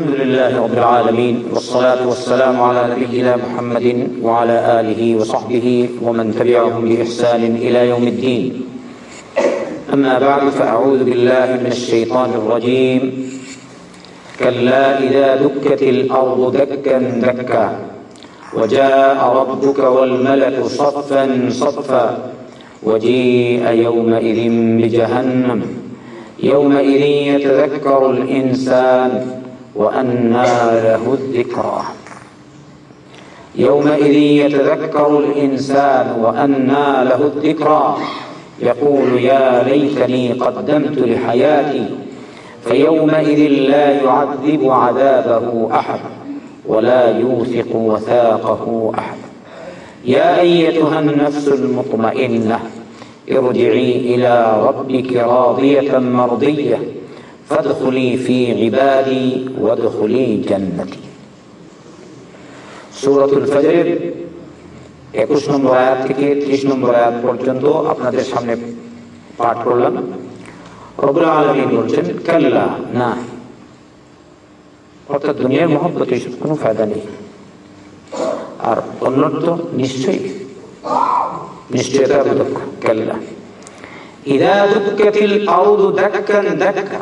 الحمد لله رب العالمين والصلاة والسلام على نبينا محمد وعلى آله وصحبه ومن تبعهم بإحسان إلى يوم الدين أما بعد فأعوذ بالله من الشيطان الرجيم كلا إذا دكت الأرض دكا دكا وجاء ربك والملك صفا صفا وجيء يومئذ بجهنم يومئذ يتذكر الإنسان وأنى له الذكرى. يومئذ يتذكر الإنسان وأنى له الذكرى. يقول يا ليتني قدمت لحياتي فيومئذ لا يعذب عذابه أحد ولا يوثق وثاقه أحد. يا أيتها النفس المطمئنة ارجعي إلى ربك راضية مرضية. فادخلي في عبادي وادخلي جنتي সুরতুল ফজরের একুশ নম্বর আয়াত থেকে ত্রিশ নম্বর আয়াত পর্যন্ত আপনাদের সামনে পাঠ করলাম রবুল আলমী বলছেন কাল্লা না অর্থাৎ দুনিয়ার মহব্বত এইসব কোনো ফায়দা নেই আর অন্যত্র নিশ্চয়ই নিশ্চয়তা দুঃখ কাল্লা ইদা দুঃখাতিল আউদু দাক্কান দাক্কা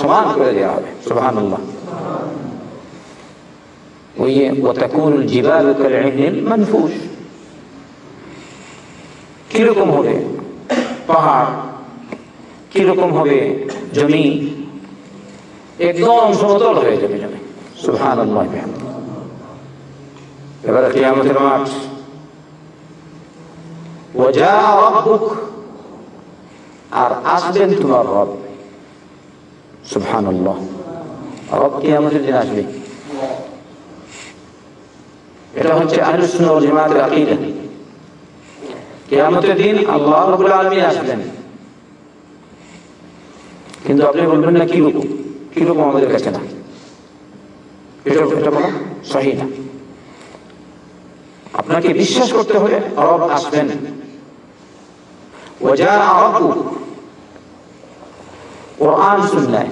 সমান করে দেওয়া হবে সুবাহান ওই وتكون الجبال كالعهن المنفوش কিরকম হবে পাহাড় কিরকম হবে জমি একদম সমতল হয়ে যাবে জমি সুহান এবারে কিয়ামতের মাঠ ওজা রব্বুক আর আসবেন তোমার রব দিন এটা হচ্ছে দিন আসবেন। কিন্তু আপনি বলবেন না, কি রকম কি আমাদের কাছে না? এটা সহি না। আপনাকে বিশ্বাস করতে হবে রব আসবেন। ওজা রব্বু, কোরআন সুন্নায়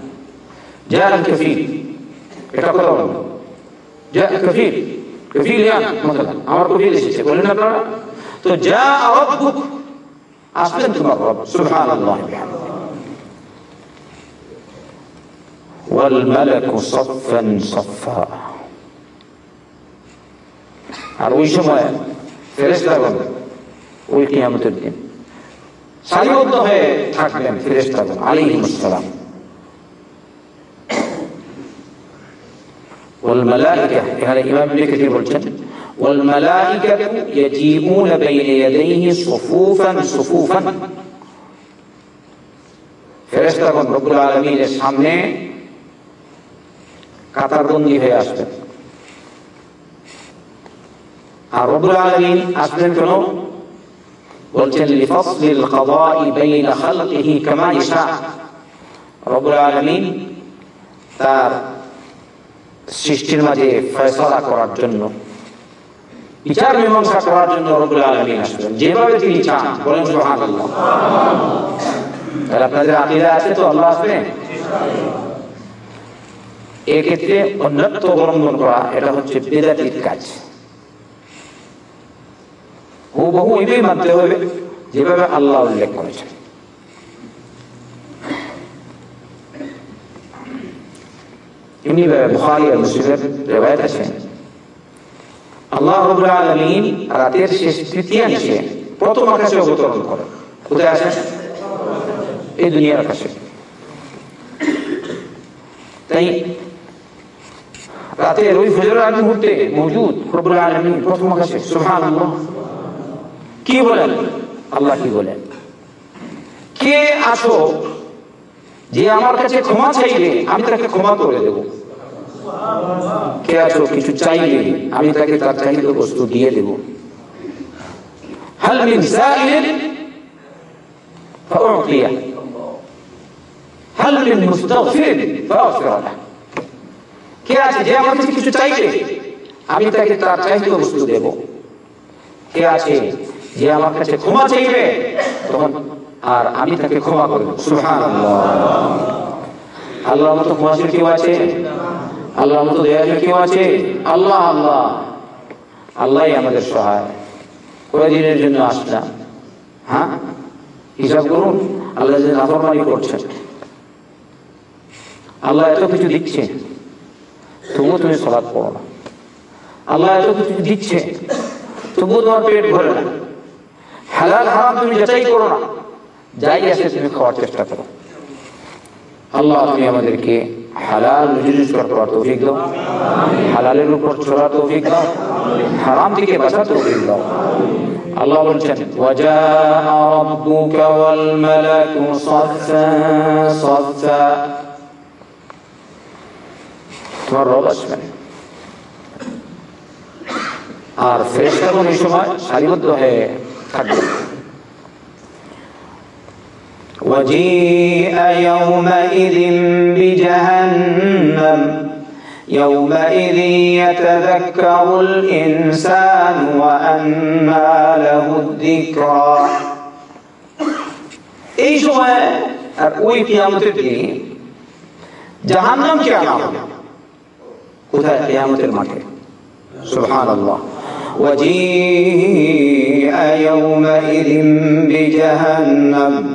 যা আল কফিল এটা কথা বলুন যা কফিল কফিল ইয়ান মতলব আমার কফিল এসেছে বলেন আপনারা তো যা রাব্বুক আসবেন তোমার রব সুবহানাল্লাহ বিহামদিহি والملك صفا صفا আর ওই সময় ফেরেস্তাগণ ওই কিয়ামতের দিন সারিবদ্ধ হয়ে থাকবেন ফেরেস্তাগণ আলাইহিম আসসালাম والملائكة এখানে ইমাম ইবনে কাসির বলছেন والملائكة يجيئون بين يديه صفوفا صفوفا ফেরেশতাগণ রব্বুল আলামিনের সামনে কাতারবন্দি হয়ে আসবেন আর রব্বুল আলামিন আসবেন কেন বলছেন লিফাসলিল কাদাই বাইনা খালকিহি কামা ইশা রব্বুল আলামিন তার সৃষ্টির মাঝে ফয়সালা করার জন্য। বিচার মীমাংসা করার জন্য রব্বুল আলামিন আসবেন যেভাবে তিনি চান, বলেন সুবহানাল্লাহ। তাহলে আপনাদের আকিদা আছে তো, আল্লাহ আসবেন এক্ষেত্রে অন্যত্ব অবলম্বন করা, এটা হচ্ছে বেদাতির কাজ। হুবহু এটাই মানতে হবে, যেভাবে আল্লাহ উল্লেখ করেছেন। এমনি বুখারী আর মুসলিমের রেওয়ায়ত আছে। আল্লাহ রাব্বুল আলামিন রাতের শেষ তৃতীয়াংশে প্রথম আকাশে অবতরণ করে কোথায় আসেন এই দুনিয়ার আকাশে। তাই রাতের ওই ফজরের আগ মুহূর্তে মজুদ রব্বুল আলামিন প্রথম আকাশে, সুবহানাল্লাহ, কি বলেন? আল্লাহ কি বলেন? কে আসো যে আমার কাছে ক্ষমা চাইবে আমি তাকে ক্ষমা করে দেব কে আছো কিছু চাইলে আমি তাকে তার চাইলে বস্তু দিয়ে দেব হাল মিন সাইলিন فأعطيه هل من مستغفر فأغفر له কে আছে যে আমার কাছে কিছু চাইবে আমি তাকে তার চাইতে বস্তু দেব কে আছে যে আমার কাছে ক্ষমা চাইবে তখন আর আমি তাকে ক্ষমা করে দেব। সুবহানাল্লাহ। আল্লাহর মতো ক্ষমাশীল কেউ আছে? আল্লাহর মতো দয়ালু কেউ আছে? আল্লাহ আল্লাহ। আল্লাহই আমাদের সহায়। কয়দিনের জন্য আসলাম হ্যাঁ? হিসাব করুন। আল্লাহ যে নাফরমানি করছেন। আল্লাহ এত কিছু দিচ্ছে। তবুও তুমি সলাৎ পড়ো না। আল্লাহ এত কিছু দিচ্ছে। তবুও তোমার পেট ভরে না। হালাল হারাম তুমি যাচাই করো না। যাই আসে তুমি খাওয়ার চেষ্টা করো। আল্লাহ তুমি আমাদেরকে হালালের উপর চলার তৌফিক দাও। হারাম থেকে বাঁচার আল্লাহ বলছেন তোমার রব আসবেন। আর ফেরেশতাগণ এই সময় সারিবদ্ধ হয়ে থাকবে وجيء يومئذ بجهنم يومئذ يتذكر الإنسان وأنى له الذكرى এই সময় আর ওই কিয়ামতের দিনে জাহান্নামকে আনা হবে কোথায় কিয়ামতের মাঠে সুবহানাল্লাহ وجيء يومئذ بجهنم يومئذ يتذكر الإنسان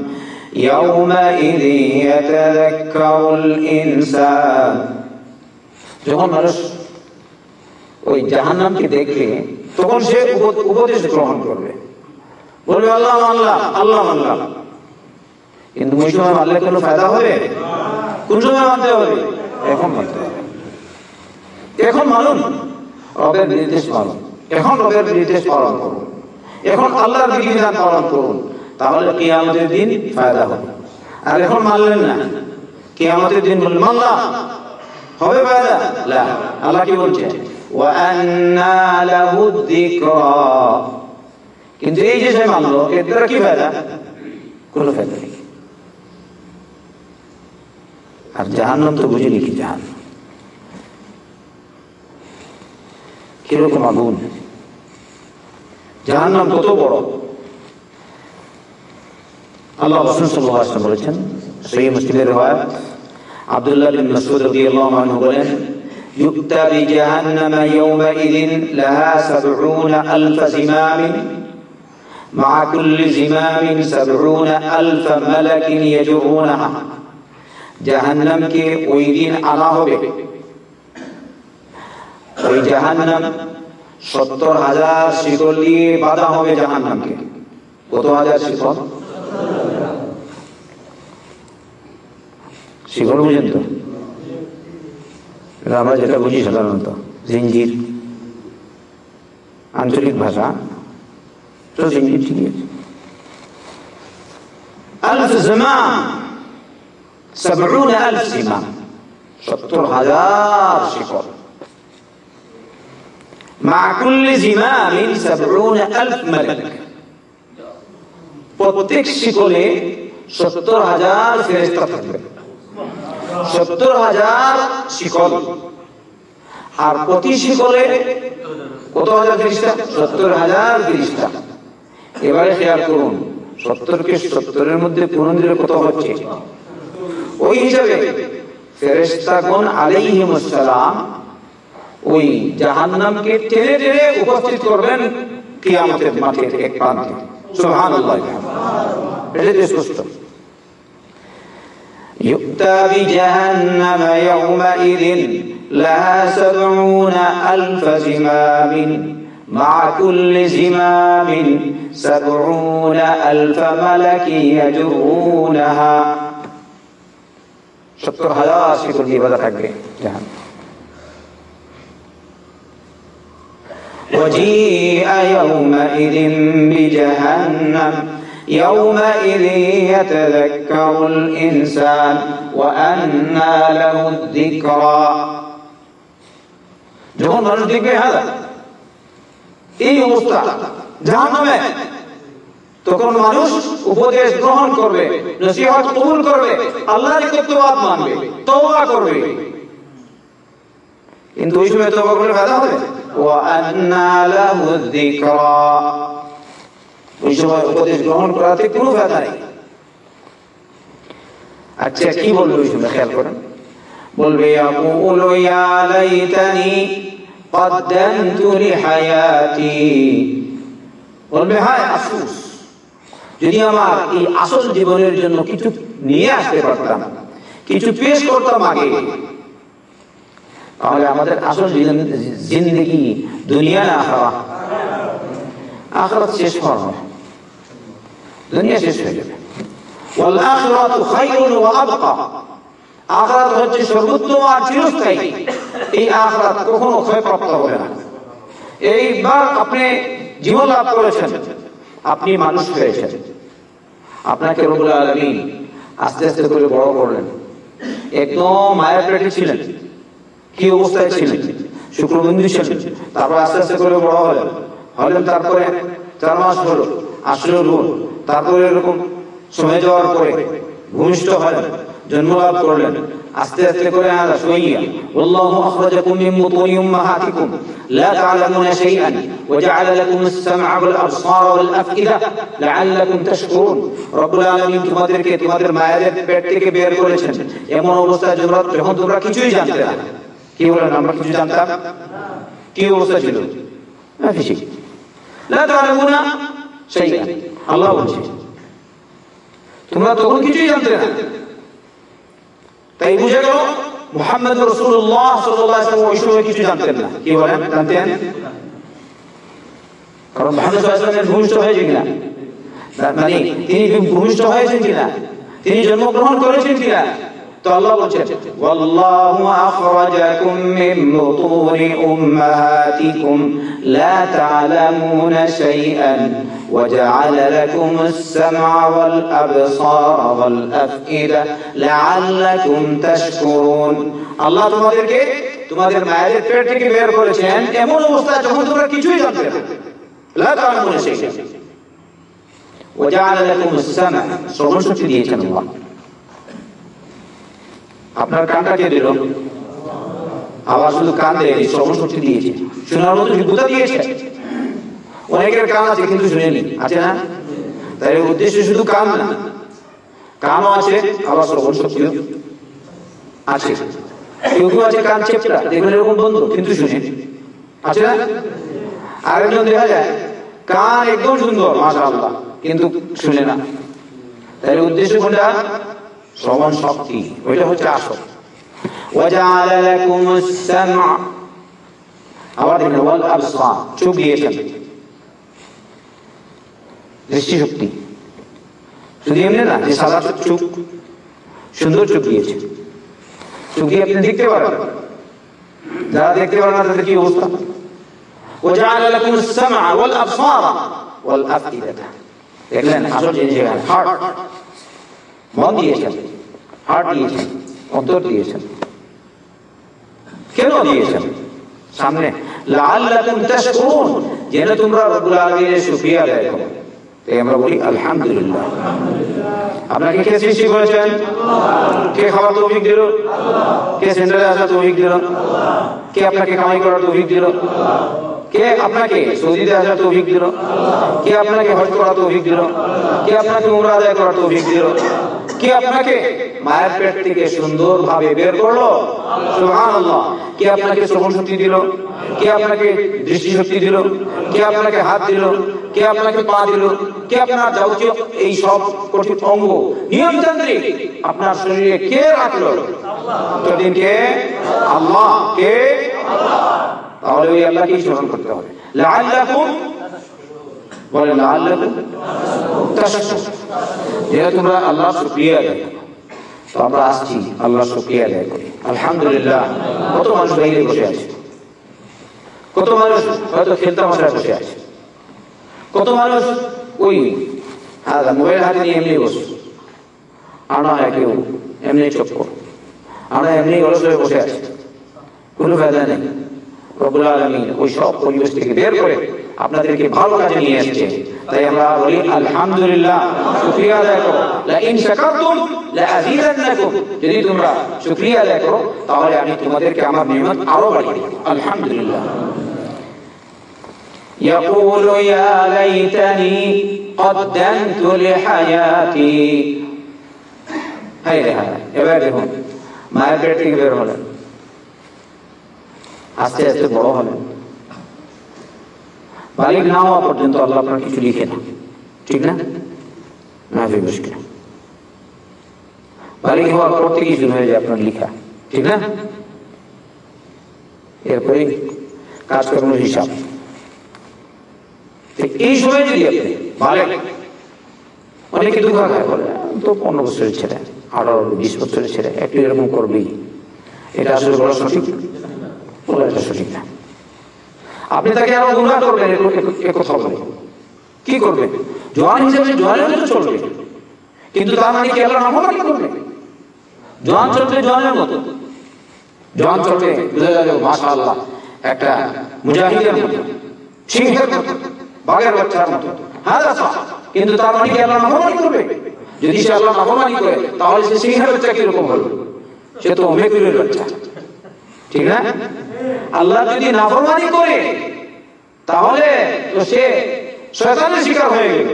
যখন মানুষ ওই জাহান্নামকে দেখবে তখন সে উপ- উপদেশ গ্রহণ করবে। বলবে, আল্লাহ আল্লাহ আল্লাহ আল্লাহ কিন্তু ওই সময় মানলে কোনো ফায়দা হবে? কোন সময় মানতে হবে? এখন মানতে হবে। এখন মানুন, রবের নির্দেশ পালন। এখন রবের নির্দেশ পালন করুন। এখন আল্লাহর বিধিবিধান পালন করুন। তাহলে কেয়ামতের দিন ফায়দা হবে। আর এখন মানলেন না। কেয়ামতের দিন মানলাম। হবে ফায়দা? আল্লাহ কি বলছে ওয়ান্না কিন্তু এই যে সে কোনো ফায়দা নেই। আর তো কি কীরকম আগুন। জাহান্নাম কত বড়? আল্লাহ রসুল সাল্লাল্লাহু আলাইহি ওয়াসাল্লাম বলেছেন সহিহ মুসলিমের রিওয়ায়াত আব্দুল্লাহ বিন মাসউদ রাদিয়াল্লাহু আনহু বলেন يؤتى بجهنم يومئذ لها سبعون ألف زمام مع كل زمام سبعون ألف ملك يجرونها জাহান্নামকে ওই দিন আনা হবে ওই জাহান্নাম সত্তর হাজার শিকল দিয়ে বাঁধা হবে জাহান্নামকে কত হাজার শিকল শিকল বুঝেন তো এটা আমরা যেটা বুঝি সাধারণত জিঞ্জির আঞ্চলিক ভাষা তো জিঞ্জির ঠিকই আছে আলফ জমান سبعون ألف زمام সত্তর হাজার শিকল مع كل زمام سبعون ألف ملك প্রত্যেক শিকলে সত্তর হাজার ফেরেস্তা থাকবে সত্তর হাজার শিকল। আর প্রতি শিকলে কত হাজার ফেরিস্তা? সত্তর হাজার ফেরিস্তা। এবারে খেয়াল করুন, সত্তরকে সত্তরের মধ্যে পূরণ দিলে কত হচ্ছে? ওই হিসাবে ফেরেস্তাগণ উপস্থিত করবেন এক প্রান্তে। يؤتى بجهنم يومئذ لها سبعون ألف زمام مع كل زمام سبعون ألف ملك يجرونها সত্তর হাজার শিকল দিয়ে বাধা থাকবে জাহান وجيء يومئذ بجهنم يومئذ يتذكر الإنسان وأنى له الذكرى যখন মানুষ দেখবে হ্যাঁ এই অবস্থা জাহান নামে তখন মানুষ উপদেশ গ্রহণ করবে নসিহত কবুল করবে আল্লাহর কর্তব্য মানবে তওবা করবে কিন্তু ওই সময় তওবা করলে ফায়দা হবে ওয়ান্না লাহু যিকরা ওই সময় উপদেশ গ্রহণ করাতে কোনো ফায়দা নেই আচ্ছা কি বলবে ওই সময় খেয়াল করেন বলবে ইয়াকুলু ইয়া লাইতানি قدمت لحياتي বলবে হায় আফসোস যদি আমার এই আসল জীবনের জন্য কিছু নিয়ে আসতে পারতাম কিছু পেশ করতাম আগে তাহলে আমাদের আসল জিন্দগি দুনিয়া না আখরা আখরাত শেষ হওয়া দুনিয়া শেষ হয়ে যাবে। আর এই আপনি জীবন আপনি আপনাকে রবুল আস্তে আস্তে করে বড় করলেন। একদম মায়ের পেটে ছিলেন। কি অবস্থায় ছিলেন? শুক্রবিন্দু ছিলেন। তারপর আস্তে আস্তে করে বড় হলেন। হলেন তারপরে চার মাস হলো। আসলো তারপরে এরকম সময় যাওয়ার পরে ভূমিষ্ঠ হলেন, জন্মলাভ করলেন। আস্তে আস্তে করে আলা শুইয়া আল্লাহু আখরাজাকুম মিন বুতুনি উম্মাহাতিকুম, লা তা'লামুনা শাইআন, ওয়া জা'আলা লাকুম আস-সাম'a ওয়াল আবসারা ওয়াল আফইদা, লা'আল্লাকুম তাশকুরুন। রব্বুল আলামিন তোমাদেরকে, তোমাদের মায়ের পেট থেকে বের করেছেন। এমন অবস্থায় তোমরা, যখন তোমরা কিছুই জানতে না। কি বলেন, আমরা কিছু জানতাম? কি অবস্থা ছিল? না কিছু লা তা'লামুনা শাইআন আল্লাহ বলছে। তোমরা তখন কিছুই জানতে না। তাই বুঝে গেল, মোহাম্মদ রসুল্লাহ সাল্লাম ওই সময় কিছু জানতেন না। কি বলেন? জানতেন কারণ মোহাম্মদ সাল্লামের ভূমিষ্ঠ হয়েছে কিনা? মানে তিনি ভূমিষ্ঠ হয়েছেন কিনা? তিনি জন্মগ্রহণ করেছেন কিনা? তো আল্লাহ বলছেন ওয়াল্লাহু আখরাজাকুম মিন বুতুনি উম্মাহাতিকুম লা তা'লামুনা শাইআন وجعل لكم السمع والأبصار والأفئدة لعلكم تشكرون الله তোমাদেরকে তোমাদের মায়ের পেট থেকে বের করেছেন এমন অবস্থা যখন তোমরা কিছুই জানতে না لا تعلمون شيئا وجعل لكم السمع শ্রবণ শক্তি দিয়েছেন আল্লাহ আপনার কানটা কে দিল? আবার শুধু কান দেয়নি শ্রবণ শক্তি দিয়েছে। শোনার মতো যোগ্যতা দিয়েছে? অনেকের কান আছে, কিন্তু শুনেনি আছে না? তাই উদ্দেশ্য শুধু কান না। কানও আছে, আবার শ্রবণ শক্তিও আছে। কেউ কেউ আছে কান চেপটা, দেখবেন এরকম বন্ধ, কিন্তু শুনে। আছে না? আরেকজন দেখা যায়, কান একদম সুন্দর মাসা আল্লাহ কিন্তু শুনে না। তাই উদ্দেশ্য কোনটা? শ্রবণ শক্তি ওইটা হচ্ছে আসল وجعل لكم السمع আবার দেখেন ওয়াল আবসার চোখ দিয়েছেন দৃষ্টিশক্তি শুধু এমনি না যে সাদা চোখ সুন্দর চোখ দিয়েছে চোখ দিয়ে আপনি দেখতে পারেন যারা দেখতে পারেন না তাদের কি অবস্থা وجعل لكم السمع والابصار والافئده দেখলেন আসল জিনিস এখানে হার্ট মন দিয়েছেন হার্ট দিয়েছেন, অন্তর দিয়েছেন। কেন দিয়েছেন? সামনে, লাআল্লাকুম তাশকুরুন, যেন তোমরা রব্বুল আলামিনের আমরা বলি, আলহামদুলিল্লাহ। আপনাকে কে সৃষ্টি করেছেন? কে খাওয়ার তৌফিক দিল? কে সেন্টারে আসার তৌফিক দিল? কে আপনাকে কামাই করার তৌফিক দিল? কে আপনাকে সৌদিতে আসার তৌফিক দিল? কে আপনাকে হজ করার তৌফিক দিল? কে আপনাকে উমরা আদায় করার তৌফিক দিল? কে আপনাকে? মায়ের পেট থেকে সুন্দরভাবে বের করল? কে আপনাকে শ্রবণ শক্তি দিল? কে আপনাকে দৃষ্টি শক্তি দিল? কে আপনাকে হাত দিল? কে আপনাকে পা দিল? কে আপনার যাবতীয় এই সব কঠিন অঙ্গ? নিয়মতান্ত্রিক। আপনার শরীরে কে রাখল? সেদিন কে? আল্লাহ। কে? তাহলে ওই আল্লাহকেই স্মরণ করতে হবে। লাআল্লাকুম বলে আল্লাহ শুকরিয়া আদায় তো আমরা আসছি আল্লাহ শুকরিয়া আদায় কত মানুষ বাইরে বসে আছে? কত মানুষ মাসায় বসে আছে? কত মানুষ, ওই মোবাইল হাতে এমনি বসে। আনা এমনি চক্কর। আমরা এমনি অলস হয়ে বসে আছি। কোনো ফায়দা নেই। রবুল আলমী ওই সব পরিবেশ থেকে বের করে আপনাদেরকে ভালো কাজে নিয়ে এসেছে তাই আমরা বলি আলহামদুলিল্লাহ শুকরিয়া আদায় করো লা ইন শাকারতুম লা আযীদান্নাকুম যদি তোমরা শুকরিয়া আদায় করো তাহলে আমি তোমাদেরকে আমার নিয়ামত আরো বাড়িয়ে দেব আলহামদুলিল্লাহ يقول يا ليتني قدمت لحياتي হাই রে হাই এবার দেখুন মায়ের পেট থেকে বের হলেন আস্তে আস্তে বড় হলেন বালিক না হওয়া পর্যন্ত আল্লাহ আপনার কিছু লিখে না। ঠিক না? না ফি মুশকিল। বালিক হওয়ার পর থেকেই শুরু হয়ে যায় আপনার লিখা। ঠিক না? এরপরে কাজকর্ম হিসাব। এই সময় যদি আপনি বালেক, অনেকে দুঃখ খায় বলে, তো পনেরো বছরের ছেলে, আঠারো, বিশ বছরের ছেলে, একটু এরকম করবি এটা আসলে বলা সঠিক? বলা এটা সঠিক না। আপনি তাকে আরও গুণা করবেন কি করবেন জোয়ান হিসেবে জোয়ান তো চলবে। কিন্তু তার মানে কি আল্লাহ নাফরমানি করবে জোয়ান চলবে জোয়ানের মতো। জোয়ান চলবে বুঝা যাবে মাশা আল্লাহ একটা মুজাহিদের মতো, সিংহের বাঘের বাচ্চার হ্যাঁ দাদা কিন্তু তার মানে কি আল্লাহ নাফরমানি করবে যদি সে আল্লাহ নাফরমানি করে, তাহলে সে সিংহের বাচ্চা কীরকম হলো? সে তো মেকুরের বাচ্চা। ঠিক না? আল্লাহ যদি নাফরমানি করে, তাহলে তো সে শয়তানের শিকার হয়ে গেল।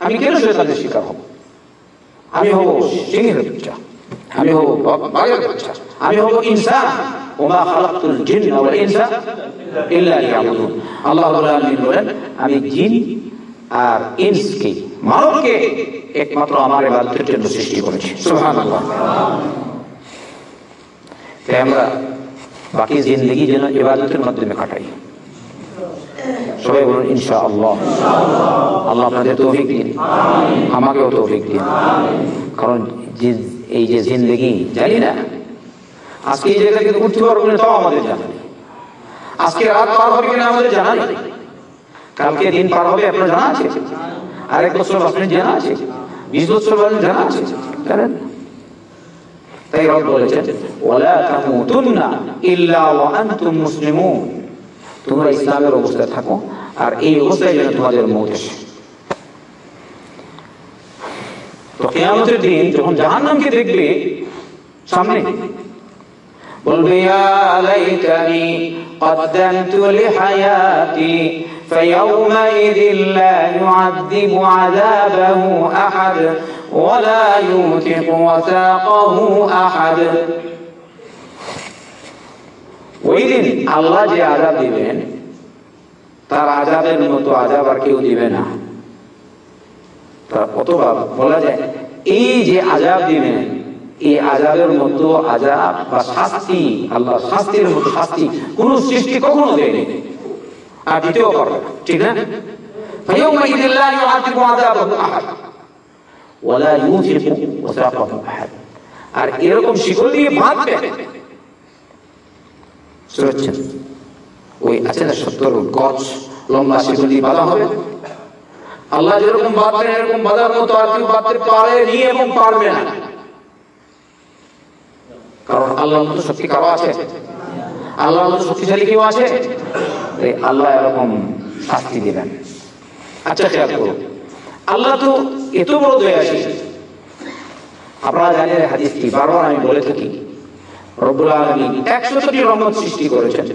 আমি কেন শয়তানের শিকার হব? আমি হব সিংহের বাচ্চা। আমি হব বাঘের বাচ্চা। আমি হব ইনসান। আল্লাহ আমি আর একমাত্র আমার সৃষ্টি আমরা বাকি জিন্দগি যেন ইবাদতের মাধ্যমে কাটাই। সবাই ইনশা দিন। আমাকেও দিন। কারণ এই যে জানি না। আজকে এই উঠতে না আমাদের আজকে পার হবে আমাদের জানা কালকে দিন পার হবে, আপনার জানা আছে? আরেক বছর আপনার জানা আছে? বিশ বছর জানা আছে? জানেন? না? তাই রব বলেছেন ওয়ালা তামুতুন্না ইল্লা ওয়া আনতুম মুসলিমুন তোমরা ইসলামের অবস্থায় থাকো আর এই অবস্থায় যেন তোমাদের মৌত আসে তো কিয়ামতের দিন যখন জাহান্নামকে দেখবে সামনে বলবে يا ليتني قدمت لحياتي فيومئذ لا يعذب عذابه أحد ولا يوثق وثاقه أحد ওই দিন আল্লাহ যে আজাব দিবেন তার আজাবের মতো আজাব আর কেউ দিবে না তা- অথবা বলা যায় এই যে আজাব দিবেন এই আজাবের মতো আজাব বা শাস্তি আল্লাহ শাস্তির মতো শাস্তি কোন সৃষ্টি কখনো দেয়নি আর দ্বিতীয় করবে না, ঠিক না আর এরকম শিকল দিয়ে বাঁধবে ওই আছে না সত্তর লম্বা শিকল দিয়ে বাঁধা হবে। আল্লাহ যেরকম বাঁধবেন, এরকম মতো আর কেউ বাঁধতে পারে নি এবং পারবে না। কারণ আল্লাহ মতো সত্যি কারও আছে? আল্লাহ মতো শক্তিশালী কেউ আছে? আল্লাহ এরকম শাস্তি দিবেন। আচ্ছা খেয়াল করুন। আল্লাহ তো এত বড় দয়াশীল আপনারা জানেন হাদিসটি, বারবার আমি বলে থাকি, রব্বুল আলামিন একশোটি রহমত সৃষ্টি করেছেন।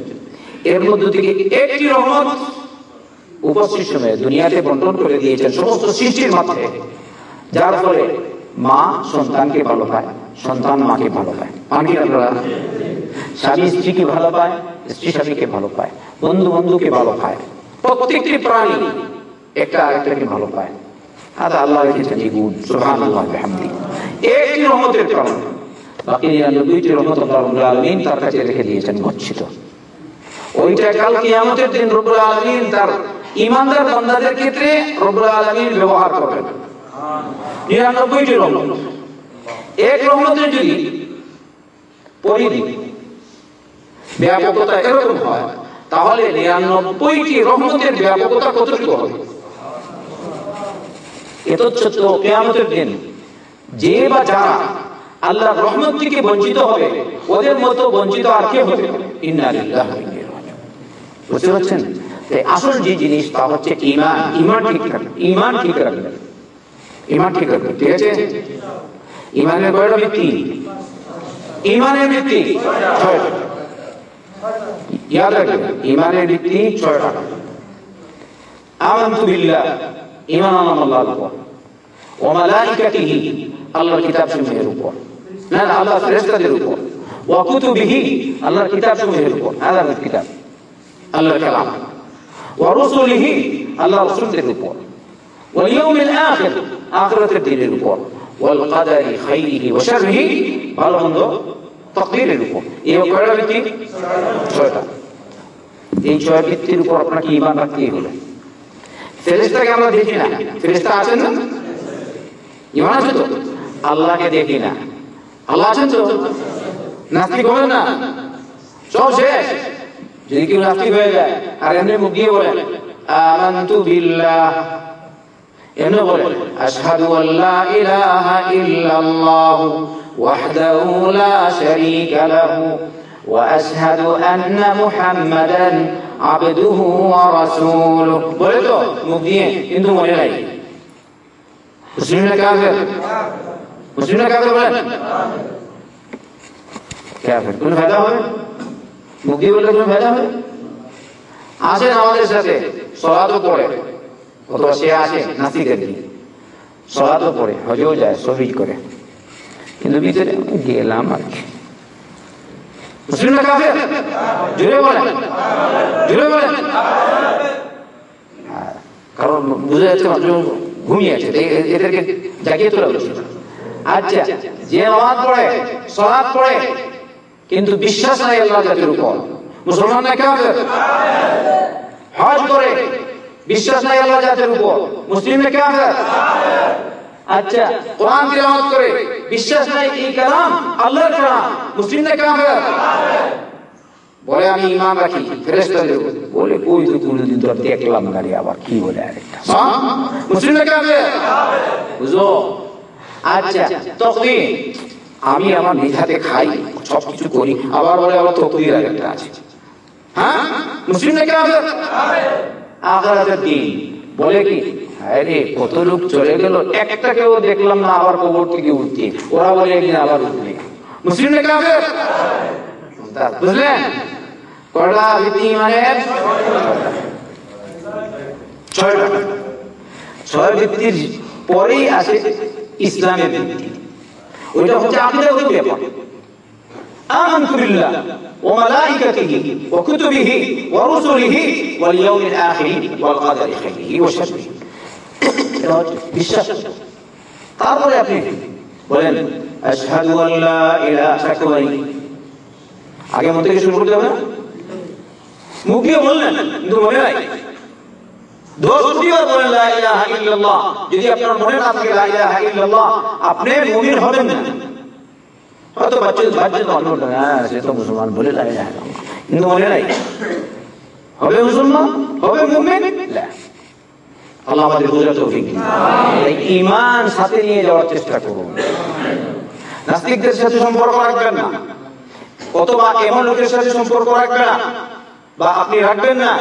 এর থেকে একটি রহমত উপস্থিত সময়ে দুনিয়াতে বন্টন করে দিয়েছেন সমস্ত সৃষ্টির মাধ্যমে যার ফলে মা সন্তানকে ভালো পায়, সন্তান মাকে ভালো পায়। স্বামী স্ত্রীকে ভালো পায়, স্ত্রী স্বামীকে ভালো পায় বন্ধু বন্ধুকে ভালো পায়। প্রত্যেকটি প্রাণী একটা আরেকটাকে ভালো পায়। আর আল্লাহ রেখেছেন এই গুণ একটি রহমতের কারণ নিরানব্বইটি রহমত তার কাছে রেখে দিয়েছেন ওইটা কাল কিয়ামতের দিন রব্বুল আলামিন তার ইমানদার বান্দাদের ক্ষেত্রে রব্বুল আলামিন ব্যবহার করবেন। নিরানব্বইটি রহমত। এক রহমতের যদি পরিধি ব্যাপকতা এরকম হয়, তাহলে নিরানব্বইটি রহমতের ব্যাপকতা কতটুকু হবে? এত ছোট্ট কেয়ামতের দিন। যে বা যারা আল্লাহর রহমত থেকে বঞ্চিত হবে, ওদের মতো বঞ্চিত আর কে হবে। বুঝতে পারছেন? তাই আসল যে জিনিস তা হচ্ছে ইমান ইমান ঠিক রাখবেন। ইমান ঠিক রাখবেন। ইমান ঠিক রাখবেন। ঠিক আছে? ইমানের কয়টা ভিত্তি? ইমানের ভিত্তি ছয়টা। ইয়াদ রাখবেন। ইমানের ভিত্তি ছয়টা। আমানতু বিল্লাহ। ইমান আনলাম আল্লাহর উপর ওয়া মালাইকাতিহি আল্লাহর কিতাব সমূহের উপর না না আল্লাহর ফেরেশতাদের উপর ওয়া কুতুবিহি আল্লাহর কিতাব সমূহের উপর আল্লাহর কিতাব আল্লাহর কালাম ওয়া রুসুলিহি আল্লাহর রাসূলদের উপর ওয়াল ইয়াউমিল আখির আখিরাতের দিনের উপর ওয়াল কাদারি খাইরিহি ওয়া শাররিহি ভালো মন্দ তাকদীরের উপর এই কয়টা ভিত্তি ছয়টা এই ছয় ভিত্তির উপর আপনাকে ঈমান রাখতেই হলো ফেরেশতাকে আমরা দেখি না। ফেরেশতা আছেন না? ইমান আছে তো? আল্লাহকে দেখি না। আল্লাহ আছেন তো? নাস্তিক হবে না। সব শেষ। যদি কেউ নাস্তিক হয়ে যায়, আর এমনি মুখ দিয়ে বলে, আমান্তু বিল্লাহ। এমনি বলে, আশহাদু আল্লা ইলাহা ইল্লাল্লাহ ওয়াহদাহু লা শারীকা লাহু। وأشهد أن محمدا عبده ورسوله বলে তো মুখ দিয়ে কিন্তু মনে নাই মুসলিমরা কাফের মুসলিমরা কাফের বলেন কাফের কোন ফায়দা হবে মুখ দিয়ে বললে কোন ফায়দা হবে আসেন আমাদের সাথে সলাতও পড়ে অথবা সে আসে নাস্তিকের দিন সলাতও পড়ে হজও যায় শহীদ করে কিন্তু ভিতরে গেলাম আর কি মুসলিমরা কাফের? জুড়ে বলেন। জুড়ে বলেন। কারণ বুঝে যাচ্ছে ঘুমিয়ে আছে। এদেরকে জাগিয়ে তোলা উচিত। আচ্ছা যে নামাজ পড়ে সলাদ পড়ে, কিন্তু বিশ্বাস নাই আল্লাহ জাতির উপর। মুসলমান না কাফের হজ করে, বিশ্বাস নাই আল্লাহ জাতির উপর। মুসলিম না কাফের আচ্ছা কোরআন তিলাওয়াত করে। বিশ্বাস নাই এই কালাম? আল্লাহর কালাম। মুসলিম না বলে আমি ইমান রাখি ফেরেশতাদের বলে কই তো কোনদিন তো আর দেখলাম গাড়ি আবার কি বলে আরেকটা? হ্যাঁ? না বুঝো? আচ্ছা তকদির। আমি আমার নিজ হাতে খাই সব কিছু করি আবার বলে আবার তকদির আরেকটা আছে। হ্যাঁ? মুসলিম না কাফের। আখরাতের দিন। বলে কি আরে কত লোক চলে গেল একটাকেও দেখলাম না আবার কবর থেকে উঠতে ওরা বলে একদিন আবার উঠবে মুসলিম না কাফের তা বুঝলেন কয়টা ভিত্তি ইমানের ছয়টা ছয় ভিত্তির পরেই আসে ইসলামের ভিত্তি ওইটা হচ্ছে আকিদাগত ব্যাপার آمنت بالله وملائكته وكتبه ورسله واليوم الآخر والقدر خيره وشره এটা হচ্ছে বিশ্বাস। তারপরে আপনি বলেন, আশহাদু আল্লা ইলাহা বাণী আগে মন থেকে শুরু করতে হবে না? মুখ দিয়ে বললেন, কিন্তু মনে নাই। ইল্লাল্লাহ যদি আপনার মনে না থাকে ইল্লাল্লাহ আপনি মুমিন হবেন না। হয়তো হ্যাঁ সে তো মুসলমান বলে ইল্লাল্লাহ। কিন্তু হবে মুসলমান, হবে মুমিন? আল্লাহ আমাদের বোঝার তৌফিক দিন। তাই ঈমান সাথে নিয়ে যাওয়ার চেষ্টা করুন। নাস্তিকদের সাথে সম্পর্ক রাখবেন না। অথবা এমন লোকের সাথে সম্পর্ক রাখবেন না। বা আপনি রাখবেন না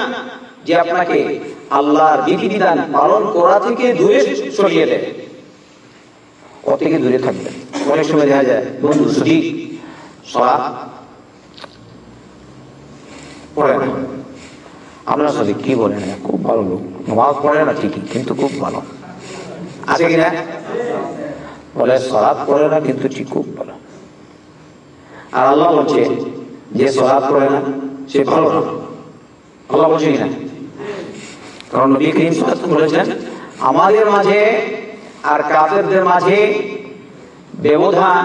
যে আপনাকে আল্লাহর পালন করা থেকে দূরে সরিয়ে দেয়। থেকে দূরে থাকবেন। অনেক সময় দেখা যায়, বন্ধু ছুটি সরা আপনার সাথে কি বলেন? খুব ভালো লোক। নামাজ পড়ে না ঠিকই, কিন্তু খুব ভালো। আছে কিনা বলে সলাপ পড়ে না, কিন্তু ঠিক খুব ভালো। আর আল্লাহ বলছে, যে সলাপ পড়ে না, সে ভালো না। আল্লাহ বলছে কিনা কারণ নবী করিম বলেছেন, আমাদের মাঝে আর কাফেরদের মাঝে ব্যবধান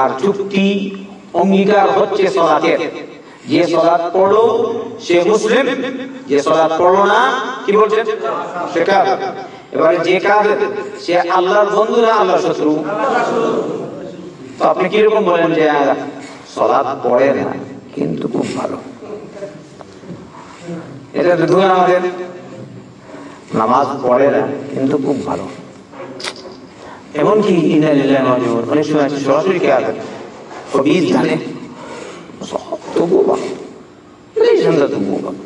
আর চুক্তি অঙ্গীকার হচ্ছে সলাতের। যে সলাৎ পড়ল, সে মুসলিম। যে পড়ল না, কি বলছেন এবারে যে সে আল্লাহর বন্ধু না শত্রু? তো আপনি কীরকম বলেন যে সলাৎ পড়ে না, কিন্তু খুব ভালো। এটা তো ধুয়ে আমাদের। নামাজ পড়ে না, কিন্তু খুব ভালো। এমনকি অনেক সময় সরাসরি কে জানে। তবুও ভালো এই সন্ধ্যা তবুও ভালো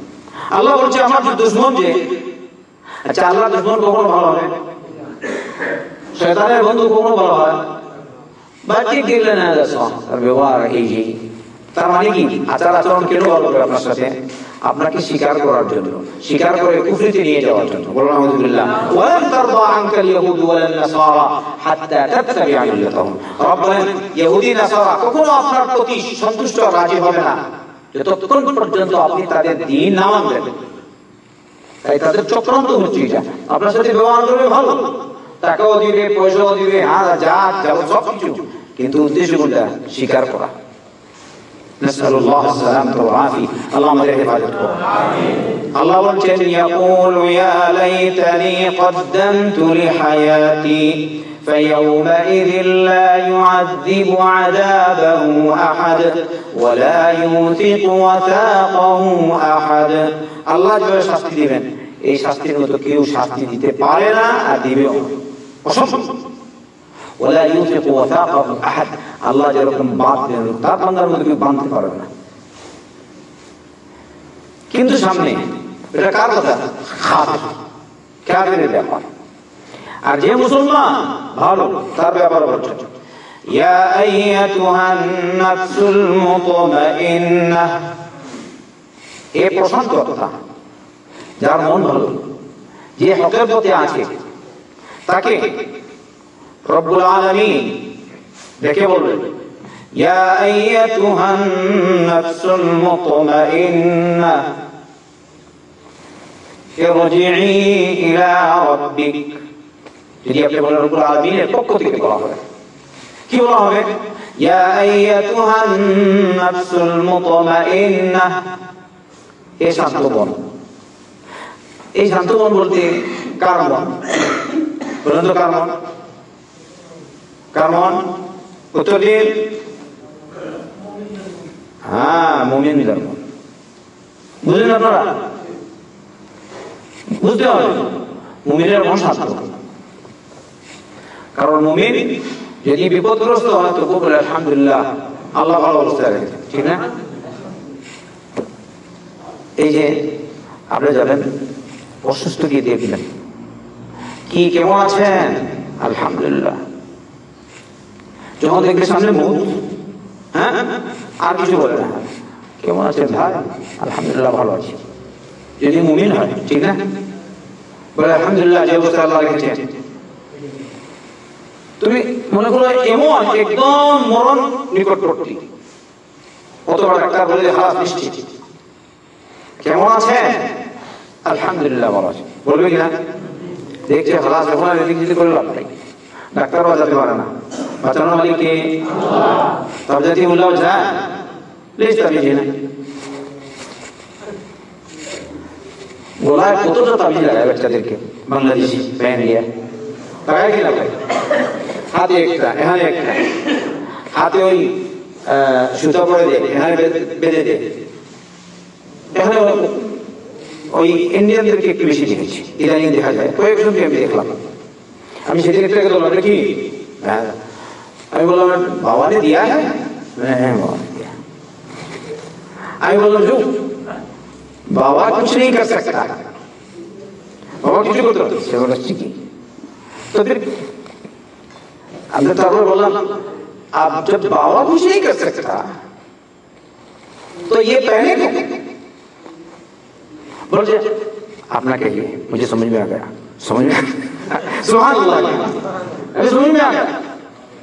আল্লাহ বলছে আমার যে দুশ্মন যে আচ্ছা আল্লাহ দুশ্মন কখনো ভালো হবে শয়তানের বন্ধু কখনো ভালো হয় বাহ্যিক দেখলে না তার ব্যবহার এই এই তার মানে কি আচার আচরণ কেন ভালো করে আপনার সাথে আপনাকে স্বীকার করার জন্য, স্বীকার করে কুফরিতে নিয়ে যাওয়ার জন্য। বলুন আলহামদুলিল্লাহ ওয়ালান তারদা আনকাল ইয়াহুদ ওয়ালান নাসারা হাত্তা তাত্তাবি'a মিল্লাতাহুম রব বলেন ইহুদি নাসারা, কখনো আপনার প্রতি সন্তুষ্ট রাজি হবে না। যতক্ষণ পর্যন্ত আপনি তাদের দিন না মানবেন। তাই তাদের চক্রান্ত হচ্ছে এটা। আপনার সাথে ব্যবহার করবে ভালো। টাকাও দিবে, পয়সাও দিবে হ্যাঁ যা যাব সব কিছু কিন্তু উদ্দেশ্য স্বীকার করা। نسأل الله السلامة والعافية اللهم لا حفاظته الله বলছেন يقول يا ليتني قدمت لحياتي فيومئذ لا يعذب عذابه أحد ولا يوثق وثاقه أحد আল্লাহ যে শাস্তি দিবেন এই শাস্তির মতো কেউ শাস্তি দিতে পারে না আর দিবেও অসম্ভব ওলা ইউফিকু ওয়াসাকাহু আহাদ। আল্লাহ যেরকম বাঁধবেন তার বান্দার মধ্যে কেউ বাঁধতে পারবে না। কিন্তু সামনে, এটা কার কথা? খারাপ কাদের ব্যাপার। আর যে মুসলমান, ভালো, তার ব্যাপার হচ্ছে ইয়া আইয়াতুহান নাফসুল মুতমাইন্নাহ এ প্রশান্ত কথা। যার মন ভালো, যে হকের পথে আছে, তাকে রব্বুল আলামিন দেখে বলবেন ইয়া আইয়াতুহান নাফসুল মুতমাইন্না ইরজিই ইলা রাব্বিক। যদি আপনি বলেন রব্বুল আলামিনের পক্ষ থেকে বলা হবে, কি বলা হবে? ইয়া আইয়াতুহান নাফসুল মুতমাইন্না। এ শান্ত মন। এই শান্ত মন বলতে কার মন? বলুন তো কার মন? কেমন উত্তর দিন হ্যাঁ মুমিন ধর্ম বুঝলেন আপনারা? বুঝতে হবে মুমিনের মন শান্ত কারণ মুমিন যদি বিপদগ্রস্ত হয় তো বলে, আলহামদুলিল্লাহ, আল্লাহ ভালো অবস্থায় রেখেছে ঠিক না? এই যে আপনি যাবেন অসুস্থ গিয়ে দিয়ে দিলেন। কি, কেমন আছেন? আলহামদুলিল্লাহ। যখন দেখবে সামনে হ্যাঁ? আর কিছু বলে না। কেমন আছেন ভাই? আলহামদুলিল্লাহ ভালো আছি। যদি মুমিন হয়, ঠিক না? বলে, আলহামদুলিল্লাহ, যে অবস্থা আল্লাহ রেখেছেন। তুমি মনে করো, এমন একদম মরণ নিকটবর্তী। কত বড় ডাক্তার বলে হাত নিশ্চিত। কেমন আছেন? আলহামদুলিল্লাহ ভালো আছে। বলবে কিনা দেখছে হালাস যখন এদিক যদি করে লাভ নাই। ডাক্তার বাজাতে পারে না। বাঁচানোর লাগায় বাচ্চাদেরকে? বাংলাদেশি দিয়ে। হাতে একটা, এখানে একটা। হাতে ওই সুতা পরে দে, এখানে বেঁধে দে এখানে ওই ইন্ডিয়ানদেরকে একটু বেশি দেখেছি। ইদানিং দেখা যায়। কয়েকজনকে আমি দেখলাম। আমি সেদিন থেকে বললাম কি? হ্যাঁ। আমি বললাম ভবানী দিয়া بابا کچھ نہیں کر سکتا۔ بابا کچھ قدرت زبردستی کی۔ تو پھر بولا آپ جب بابا کچھ نہیں کر سکتا، تو یہ پہلے بول جائے آپ نہ کہیے، مجھے سمجھ میں آ گیا۔ سمجھ میں سبحان اللہ۔ سمجھ میں آ گیا۔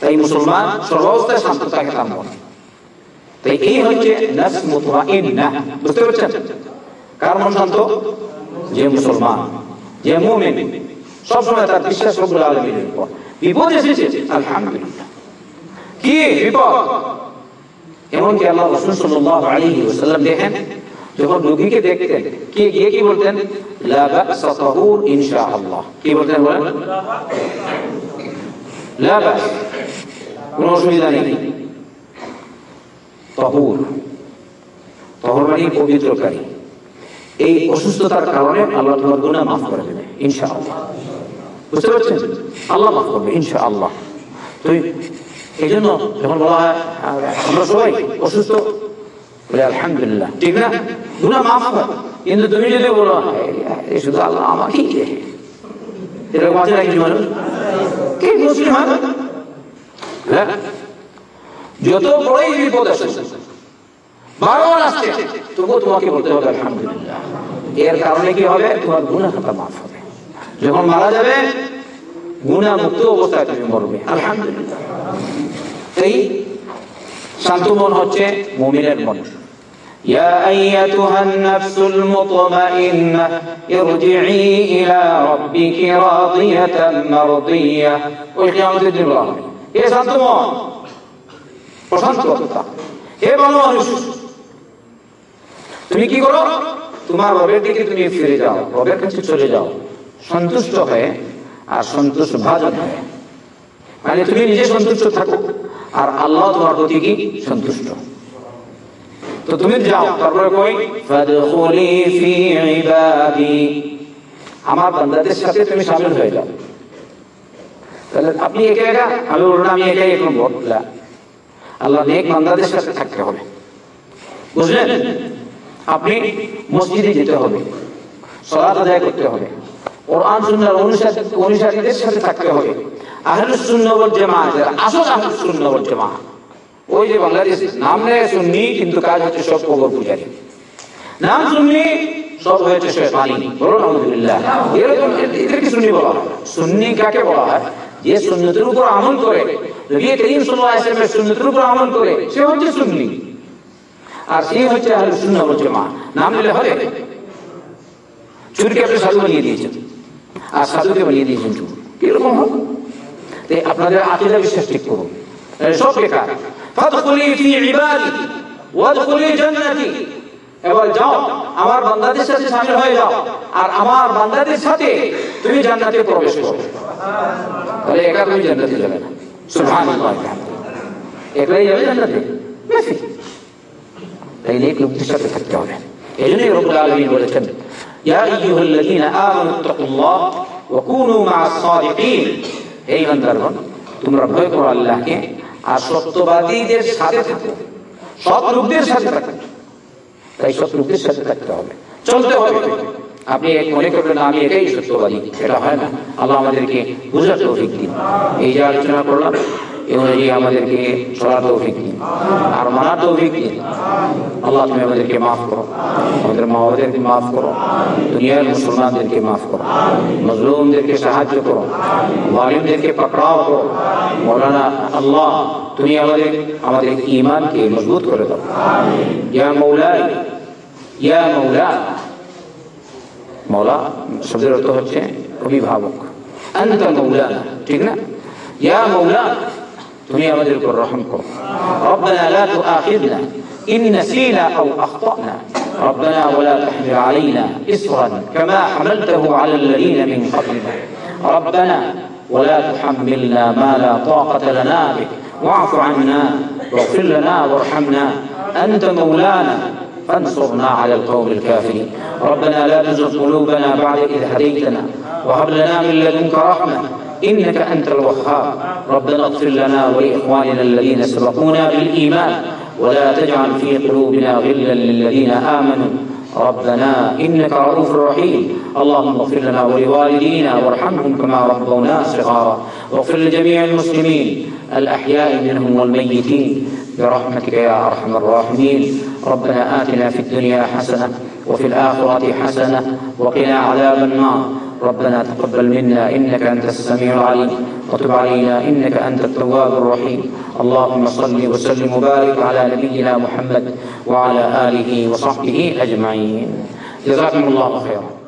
তাই মুসলমান সর্বাবস্থায় শান্ত থাকে তার মন। তাই এই হচ্ছে মুতমাইন্না বুঝতে পারছেন? কার মন শান্ত? যে মুসলমান, যে মুমিন সব সময় তার বিশ্বাস রব্বুল আলামিনের উপর। বিপদ এসেছে কি বিপদ? এমনকি আল্লাহ রাসূল সাল্লাল্লাহু আলাইহি ওয়াসাল্লাম দেখেন, যখন রোগীকে দেখতেন, কে গিয়ে কি বলতেন? লা বা'সা তাহুর ইনশাআল্লাহ। কি বলতেন বলেন? লা বা'স কোনো অসুবিধা নেই। তহুর। তহুর মানে পবিত্রকারী। এই অসুস্থতার কারণে আল্লাহ তোমার গুনাহ মাফ করে দেবে ইনশাআল্লাহ। বুঝতে পারছেন? আল্লাহ মাফ করবে, ইনশাআল্লাহ। তুই এই জন্য যখন বলা হয়, আমরা সবাই অসুস্থ, বলে আলহামদুলিল্লাহ। ঠিক না? গুনাহ মাফ হয়। কিন্তু তুমি যদি বলো এই শুধু আল্লাহ আমাকেই দেখে এরকম আছে মানুষ? হ্যাঁ? যত বড়ই বিপদ আসে বারবার আসছে, তবুও তোমাকে বলতে হবে, আলহামদুলিল্লাহ। এর কারণে কি হবে? তোমার গুণা খাতা মাফ হবে। যখন মারা যাবে গুণা মুক্ত অবস্থায় তুমি মরবে, আলহামদুলিল্লাহ। এই শান্ত মন হচ্ছে মুমিনের মন। يا أيتها النفس المطمئنة ارجعي إلى ربك راضية مرضية والقيامة الدين الله এ শান্ত মন প্রশান্ত আত্মা হে ভালো মানুষ তুমি কি করো তোমার রবের দিকে তুমি ফিরে যাও রবের কাছে চলে যাও সন্তুষ্ট হয়ে আর সন্তুষ্ট ভাজন হয়ে মানে তুমি নিজে সন্তুষ্ট থাকো আর আল্লাহ তোমার প্রতি কি সন্তুষ্ট তো তুমি যাও তারপরে কই? ফাদখুলি ফি ইবাদি। আমার বান্দাদের সাথে তুমি শামিল হয়ে যাও। তাহলে আপনি একা একা? আমি বলুন আমি একাই এখন বদলা আল্লাহ নেক বান্দাদের সাথে থাকতে হবে। বুঝলেন? আপনি মসজিদে যেতে হবে। সলাত আদায় করতে হবে। কোরআন সুন্নাহর অনুসারী অনুসারীদের সাথে থাকতে হবে। আহলুস সুন্নাহ ওয়াল জামাআত আসল আহলুস সুন্নাহ ওয়াল জামাআত ওই যে বাংলাদেশ, নাম নেয় সুন্নি, কিন্তু কাজ হচ্ছে সব কবর পূজারি নাম সুন্নি, সব হয়েছে শয়তানি বলুন, আলহামদুলিল্লাহ। এরকম এদেরকে সুন্নি বলা হয়। কাকে বলা হয়? যে সুন্নতের উপর আমল করে, নবী করিম সাল্লাল্লাহু আলাইহি সুন্নতের উপর আমল করে, সে হচ্ছে সুন্নি। আর সে হচ্ছে আহলে সুন্নাহ ওয়াল জামাআত নাম নিলে হবে? চুরকে আপনি সাধু বানিয়ে দিয়েছেন। আর সাধুকে বানিয়ে দিয়েছেন চুর। কীরকম হবে? আপনাদের আকিদা বিশ্বাস ঠিক করুন। সব বেকার ফাদখুলি ফি ইবাদি, ওয়াদখুলি জান্নাতি। এবার যাও, আমার বান্দাদের সাথে শামিল হয়ে যাও, আর আমার বান্দাদের সাথে তুমি জান্নাতে প্রবেশ করো। তাহলে একা তুমি জান্নাতে যাবে সুবহানাল্লাহ। একলাই যাবে জান্নাতে? তাই নেক লোকদের সাথে থাকতে হবে। এই রব্বুল আলামিন বলেছেন, ইয়া আইয়ুহাল্লাযীনা আমানু তাকুল্লাহ ওয়া কুনু মা'আস ইমানদারগণ তোমরা ভয় করো আল্লাহকে আর সত্যবাদীদের সাথে থাকো। সব লোকদের সাথে থাকো। তাই সৎ লোকদের সাথে থাকতে হবে। চলতে হবে আপনি মনে করবেন আমি এটাই সত্যবাদী। এটা হয় না। আল্লাহ আমাদেরকে বুঝার তৌফিক এই যে আলোচনা করলাম এই অনুযায়ী আমাদেরকে চলার তৌফিক দিন? আর মানার তৌফিক দিন। আল্লাহ তুমি আমাদেরকে মাফ করো। আমাদের মা বাবাদেরকে মাফ করো। দুনিয়ার মুসলমানদেরকে মাফ করো। মজলুমদেরকে সাহায্য করো। মালিমদেরকে পাকড়াও করো। মৌলানা আল্লাহ, তুমি আমাদের আমাদের ইমানকে মজবুত করে দাও। ইয়া মৌলাই, ইয়া মৌলা। মৌলা, শব্দের অর্থ হচ্ছে অভিভাবক। আন্ত মৌলানা ঠিক না? ইয়া মৌলা তুমি আমাদের উপর রহম করো ربنا لا تؤاخذنا إن نسينا أو أخطأنا ربنا ولا تحمل علينا إصرا كما حملته على الذين من قبلنا ربنا ولا تحملنا ما لا طاقة لنا به واعف عنا واغفر لنا وارحمنا أنت مولانا فانصرنا على القوم الكافرين ربنا لا تزغ قلوبنا بعد إذ هديتنا وهب لنا من لدنك رحمة إنك أنت الوهاب. ربنا اغفر لنا ولإخواننا الذين سبقونا بالإيمان ولا تجعل في قلوبنا غلا للذين آمنوا. ربنا إنك رؤوف رحيم. اللهم اغفر لنا ولوالدينا وارحمهم كما ربونا صغارا. واغفر لجميع المسلمين الأحياء منهم والميتين. برحمتك يا أرحم الراحمين. ربنا آتنا في الدنيا حسنة وفي الآخرة حسنة وقنا عذاب النار. ربنا تقبل منا إنك أنت السميع العليم وتب علينا إنك أنت التواب الرحيم. اللهم صل وسلم وبارك على نبينا محمد وعلى آله وصحبه أجمعين. جزاكم الله خيرا.